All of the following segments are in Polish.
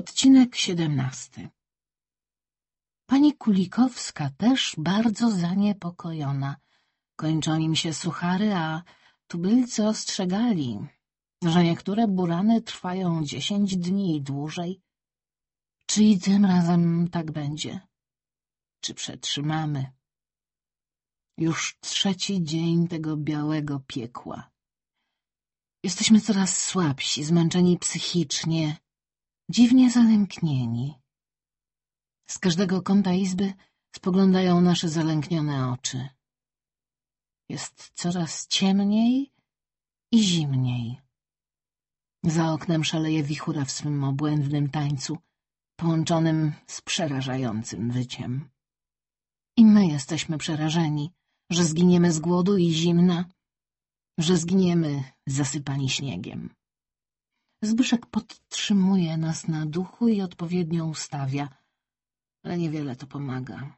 Odcinek siedemnasty Pani Kulikowska też bardzo zaniepokojona. Kończą im się suchary, a tubylcy ostrzegali, że niektóre burany trwają dziesięć dni i dłużej. Czy i tym razem tak będzie? Czy przetrzymamy? Już trzeci dzień tego białego piekła. Jesteśmy coraz słabsi, zmęczeni psychicznie, dziwnie zalęknieni. Z każdego kąta izby spoglądają nasze zalęknione oczy. Jest coraz ciemniej i zimniej. Za oknem szaleje wichura w swym obłędnym tańcu, połączonym z przerażającym wyciem. I my jesteśmy przerażeni, że zginiemy z głodu i zimna, że zginiemy zasypani śniegiem. Zbyszek podtrzymuje nas na duchu i odpowiednio ustawia, ale niewiele to pomaga.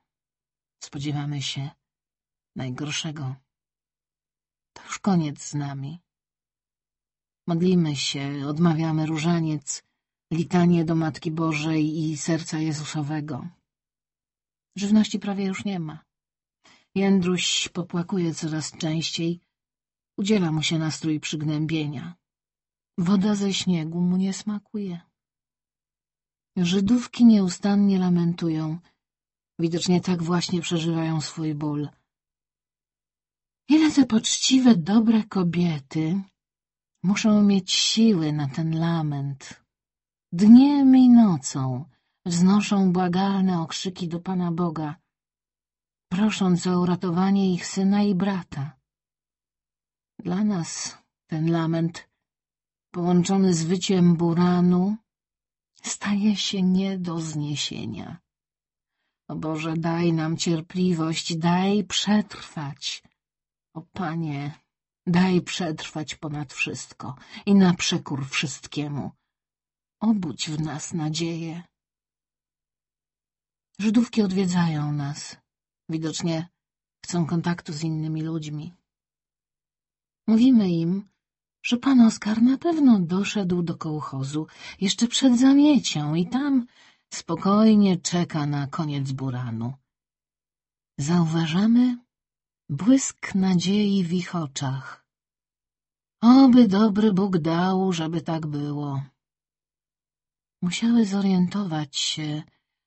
Spodziewamy się najgorszego. To już koniec z nami. Modlimy się, odmawiamy różaniec, litanie do Matki Bożej i Serca Jezusowego. Żywności prawie już nie ma. Jędruś popłakuje coraz częściej, udziela mu się nastrój przygnębienia. Woda ze śniegu mu nie smakuje. Żydówki nieustannie lamentują. Widocznie tak właśnie przeżywają swój ból. Ile te poczciwe, dobre kobiety muszą mieć siły na ten lament. Dniem i nocą wznoszą błagalne okrzyki do Pana Boga, prosząc o uratowanie ich syna i brata. Dla nas ten lament, połączony z wyciem buranu, staje się nie do zniesienia. O Boże, daj nam cierpliwość, daj przetrwać. O Panie, daj przetrwać ponad wszystko i na przekór wszystkiemu. Obudź w nas nadzieję. Żydówki odwiedzają nas. Widocznie chcą kontaktu z innymi ludźmi. Mówimy im, że pan Oskar na pewno doszedł do kołchozu jeszcze przed zamiecią i tam spokojnie czeka na koniec buranu. Zauważamy błysk nadziei w ich oczach. Oby dobry Bóg dał, żeby tak było. Musiały zorientować się,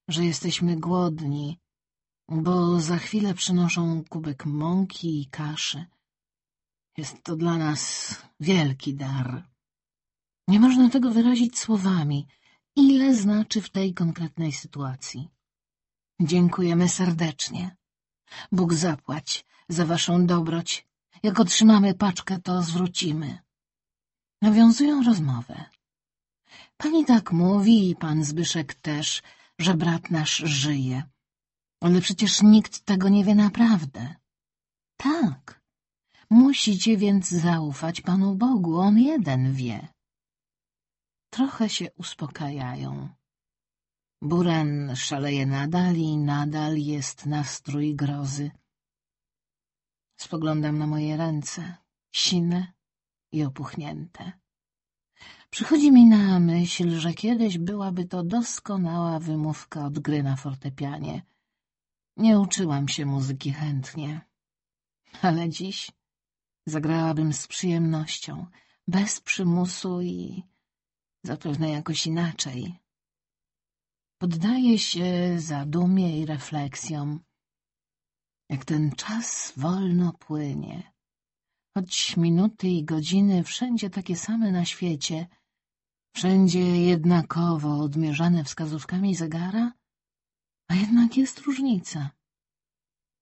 że jesteśmy głodni, bo za chwilę przynoszą kubek mąki i kaszy. Jest to dla nas wielki dar. Nie można tego wyrazić słowami, ile znaczy w tej konkretnej sytuacji. Dziękujemy serdecznie. Bóg zapłać za waszą dobroć. Jak otrzymamy paczkę, to zwrócimy. Nawiązują rozmowę. Pani tak mówi i pan Zbyszek też, że brat nasz żyje. Ale przecież nikt tego nie wie naprawdę. Tak, musicie więc zaufać Panu Bogu, On jeden wie. Trochę się uspokajają. Buran szaleje nadal i nadal jest nastrój grozy. Spoglądam na moje ręce, sine i opuchnięte. Przychodzi mi na myśl, że kiedyś byłaby to doskonała wymówka od gry na fortepianie. Nie uczyłam się muzyki chętnie, ale dziś zagrałabym z przyjemnością, bez przymusu i zapewne jakoś inaczej. Poddaję się zadumie i refleksjom, jak ten czas wolno płynie. Choć minuty i godziny wszędzie takie same na świecie, wszędzie jednakowo odmierzane wskazówkami zegara, a jednak jest różnica.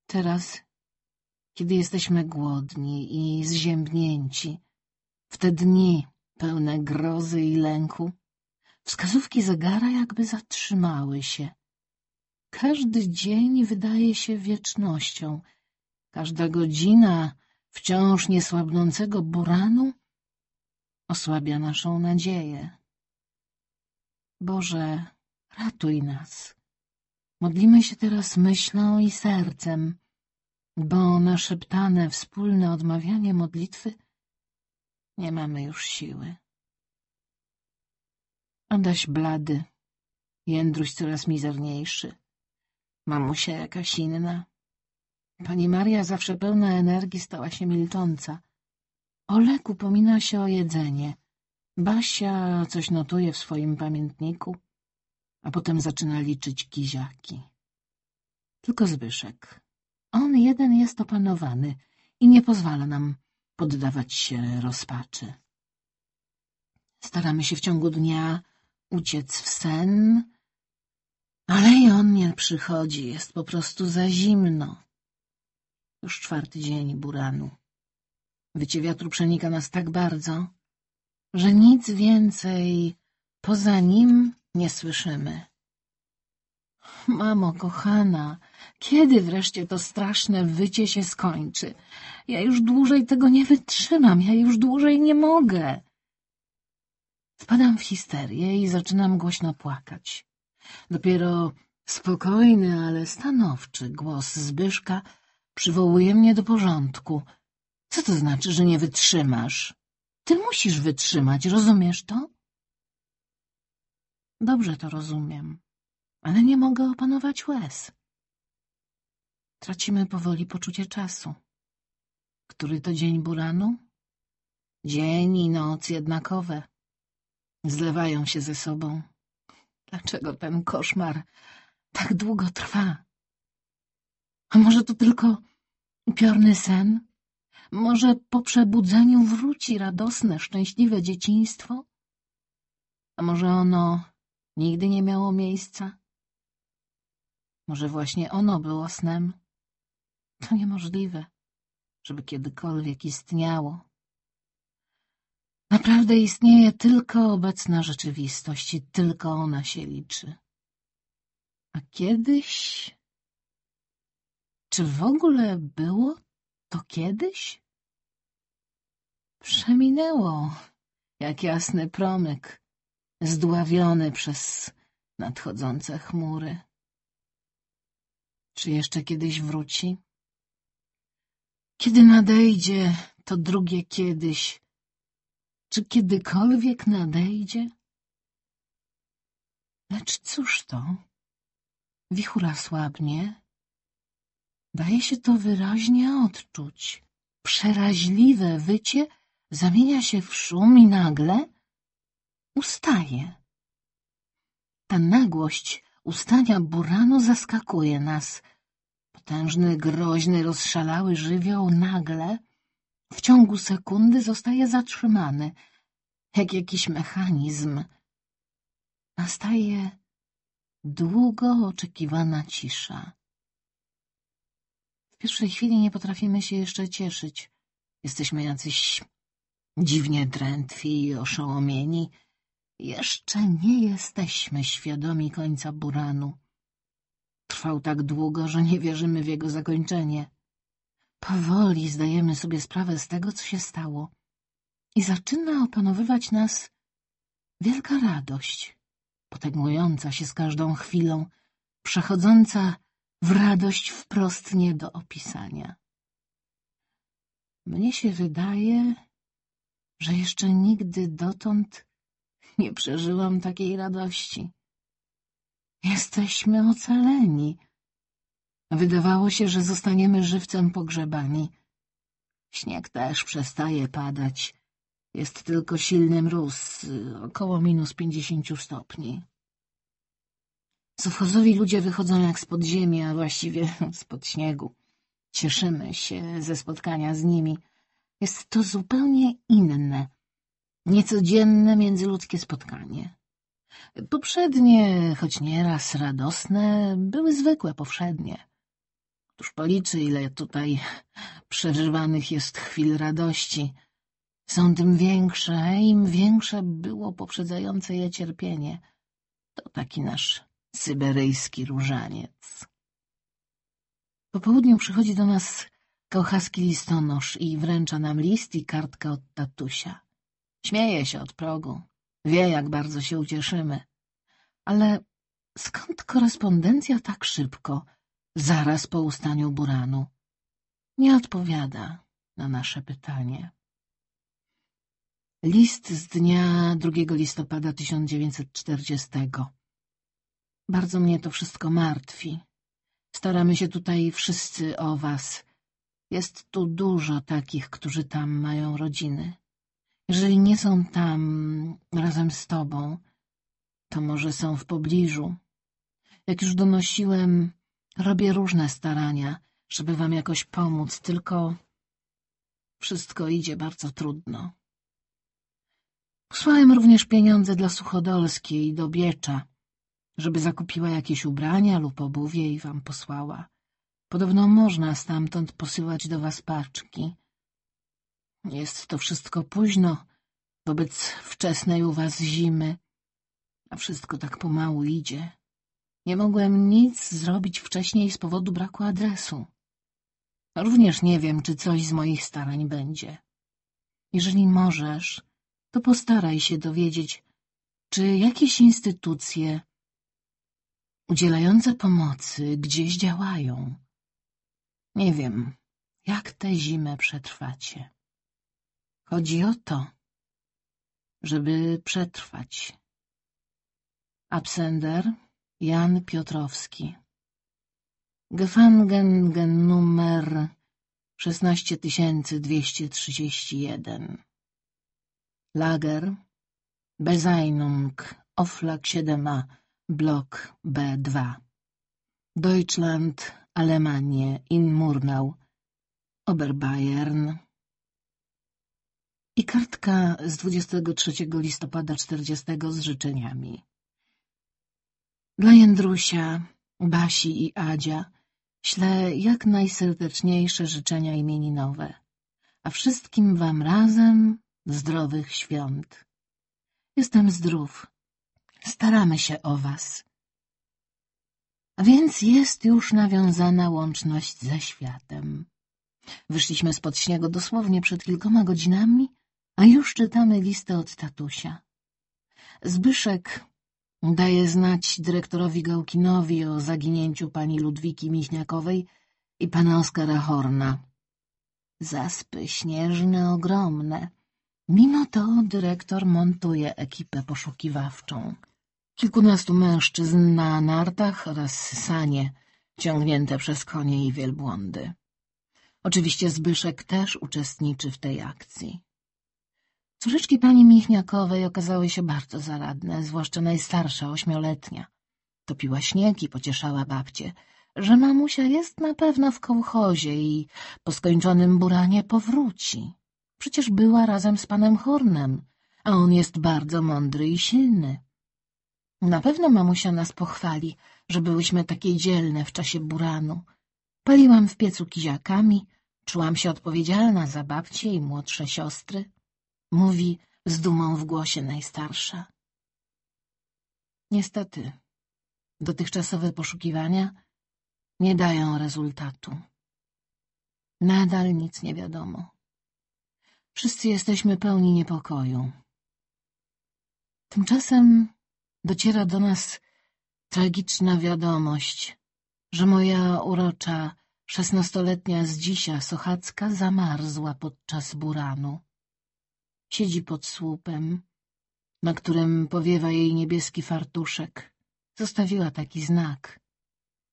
Teraz, kiedy jesteśmy głodni i zziębnięci, w te dni pełne grozy i lęku, wskazówki zegara jakby zatrzymały się. Każdy dzień wydaje się wiecznością, każda godzina wciąż niesłabnącego buranu osłabia naszą nadzieję. Boże, ratuj nas. Modlimy się teraz myślą i sercem, bo na szeptane wspólne odmawianie modlitwy nie mamy już siły. Adaś blady Jędruś coraz mizerniejszy. Mamusia jakaś inna. Pani Maria, zawsze pełna energii, stała się milcząca. Olek upomina się o jedzenie. Basia coś notuje w swoim pamiętniku, a potem zaczyna liczyć kiziaki. Tylko Zbyszek. On jeden jest opanowany i nie pozwala nam poddawać się rozpaczy. Staramy się w ciągu dnia uciec w sen, ale i on nie przychodzi, jest po prostu za zimno. Już czwarty dzień buranu. Wycie wiatru przenika nas tak bardzo, że nic więcej poza nim nie słyszymy. Mamo, kochana, kiedy wreszcie to straszne wycie się skończy? Ja już dłużej tego nie wytrzymam, ja już dłużej nie mogę. Wpadam w histerię i zaczynam głośno płakać. Dopiero spokojny, ale stanowczy głos Zbyszka przywołuje mnie do porządku. Co to znaczy, że nie wytrzymasz? Ty musisz wytrzymać, rozumiesz to? Dobrze to rozumiem, ale nie mogę opanować łez. Tracimy powoli poczucie czasu. Który to dzień buranu? Dzień i noc jednakowe. Zlewają się ze sobą. Dlaczego ten koszmar tak długo trwa? A może to tylko upiorny sen? Może po przebudzeniu wróci radosne, szczęśliwe dzieciństwo? A może ono nigdy nie miało miejsca? Może właśnie ono było snem? To niemożliwe, żeby kiedykolwiek istniało. Naprawdę istnieje tylko obecna rzeczywistość i tylko ona się liczy. A kiedyś... Czy w ogóle było to kiedyś? Przeminęło, jak jasny promyk, zdławiony przez nadchodzące chmury. Czy jeszcze kiedyś wróci? Kiedy nadejdzie to drugie kiedyś, czy kiedykolwiek nadejdzie? Lecz cóż to? Wichura słabnie. Daje się to wyraźnie odczuć. Przeraźliwe wycie zamienia się w szum i nagle ustaje. Ta nagłość ustania buranu zaskakuje nas. Potężny, groźny, rozszalały żywioł nagle w ciągu sekundy zostaje zatrzymany, jak jakiś mechanizm. Nastaje długo oczekiwana cisza. W pierwszej chwili nie potrafimy się jeszcze cieszyć. Jesteśmy jacyś dziwnie drętwi i oszołomieni. Jeszcze nie jesteśmy świadomi końca buranu. Trwał tak długo, że nie wierzymy w jego zakończenie. Powoli zdajemy sobie sprawę z tego, co się stało i zaczyna opanowywać nas wielka radość, potęgująca się z każdą chwilą, przechodząca w radość wprost nie do opisania. Mnie się wydaje, że jeszcze nigdy dotąd nie przeżyłam takiej radości. Jesteśmy ocaleni, Wydawało się, że zostaniemy żywcem pogrzebani. Śnieg też przestaje padać. Jest tylko silny mróz, około minus pięćdziesięciu stopni. Sowchozowi ludzie wychodzą jak z podziemi, a właściwie spod śniegu. Cieszymy się ze spotkania z nimi. Jest to zupełnie inne, niecodzienne międzyludzkie spotkanie. Poprzednie, choć nieraz radosne, były zwykłe, powszednie. Któż policzy, ile tutaj przeżywanych jest chwil radości. Są tym większe, im większe było poprzedzające je cierpienie. To taki nasz syberyjski różaniec. Po południu przychodzi do nas kochaski listonosz i wręcza nam list i kartkę od tatusia. Śmieje się od progu. Wie, jak bardzo się ucieszymy. Ale skąd korespondencja tak szybko zaraz po ustaniu buranu. Nie odpowiada na nasze pytanie. List z dnia 2 listopada 1940. Bardzo mnie to wszystko martwi. Staramy się tutaj wszyscy o was. Jest tu dużo takich, którzy tam mają rodziny. Jeżeli nie są tam razem z tobą, to może są w pobliżu. Jak już donosiłem, robię różne starania, żeby wam jakoś pomóc, tylko wszystko idzie bardzo trudno. Posłałem również pieniądze dla Suchodolskiej do Biecza, żeby zakupiła jakieś ubrania lub obuwie i wam posłała. Podobno można stamtąd posyłać do was paczki. Jest to wszystko późno, wobec wczesnej u was zimy, a wszystko tak pomału idzie. Nie mogłem nic zrobić wcześniej z powodu braku adresu. Również nie wiem, czy coś z moich starań będzie. Jeżeli możesz, to postaraj się dowiedzieć, czy jakieś instytucje udzielające pomocy gdzieś działają. Nie wiem, jak tę zimę przetrwacie. Chodzi o to, żeby przetrwać. Absender Jan Piotrowski. Gefangen numer 16231 Lager Bezeinung Oflag 7a Blok B2 Deutschland Alemanie in Murnau Oberbayern i kartka z 23 listopada 40 z życzeniami. Dla Jędrusia, Basi i Adzia ślę jak najserdeczniejsze życzenia imieninowe, a wszystkim wam razem zdrowych świąt. Jestem zdrów. Staramy się o was. A więc jest już nawiązana łączność ze światem. Wyszliśmy spod śniegu dosłownie przed kilkoma godzinami, a już czytamy listę od tatusia. Zbyszek daje znać dyrektorowi Gałkinowi o zaginięciu pani Ludwiki Michniakowej i pana Oskara Horna. Zaspy śnieżne ogromne. Mimo to dyrektor montuje ekipę poszukiwawczą. Kilkunastu mężczyzn na nartach oraz sanie ciągnięte przez konie i wielbłądy. Oczywiście Zbyszek też uczestniczy w tej akcji. Córeczki pani Michniakowej okazały się bardzo zaradne, zwłaszcza najstarsza, ośmioletnia. Topiła śnieg i pocieszała babcię, że mamusia jest na pewno w kołchozie i po skończonym buranie powróci. Przecież była razem z panem Hornem, a on jest bardzo mądry i silny. Na pewno mamusia nas pochwali, że byłyśmy takie dzielne w czasie buranu. Paliłam w piecu kiziakami, czułam się odpowiedzialna za babcię i młodsze siostry. Mówi z dumą w głosie najstarsza. Niestety, dotychczasowe poszukiwania nie dają rezultatu. Nadal nic nie wiadomo. Wszyscy jesteśmy pełni niepokoju. Tymczasem dociera do nas tragiczna wiadomość, że moja urocza szesnastoletnia Zdzisia Sochacka zamarzła podczas buranu. Siedzi pod słupem, na którym powiewa jej niebieski fartuszek. Zostawiła taki znak,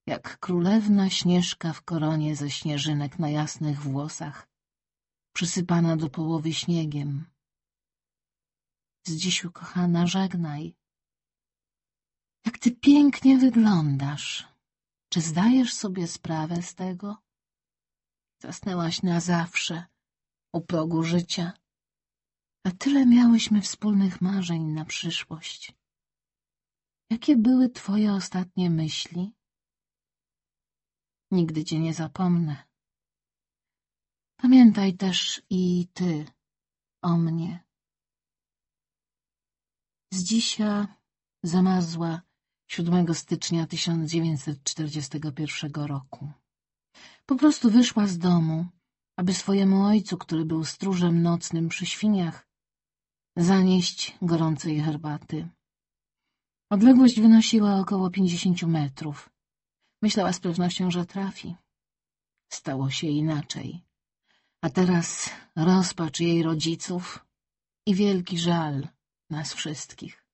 jak królewna śnieżka w koronie ze śnieżynek na jasnych włosach, przysypana do połowy śniegiem. Zdzisiu, kochana, żegnaj. Jak ty pięknie wyglądasz. Czy zdajesz sobie sprawę z tego? Zasnęłaś na zawsze u progu życia. A tyle miałyśmy wspólnych marzeń na przyszłość. Jakie były twoje ostatnie myśli? Nigdy cię nie zapomnę. Pamiętaj też i ty o mnie. Z dzisiaj zamarzła 7 stycznia 1941 roku. Po prostu wyszła z domu, aby swojemu ojcu, który był stróżem nocnym przy świniach, zanieść gorącej herbaty. Odległość wynosiła około pięćdziesięciu metrów. Myślała z pewnością, że trafi. Stało się inaczej. A teraz rozpacz jej rodziców i wielki żal nas wszystkich.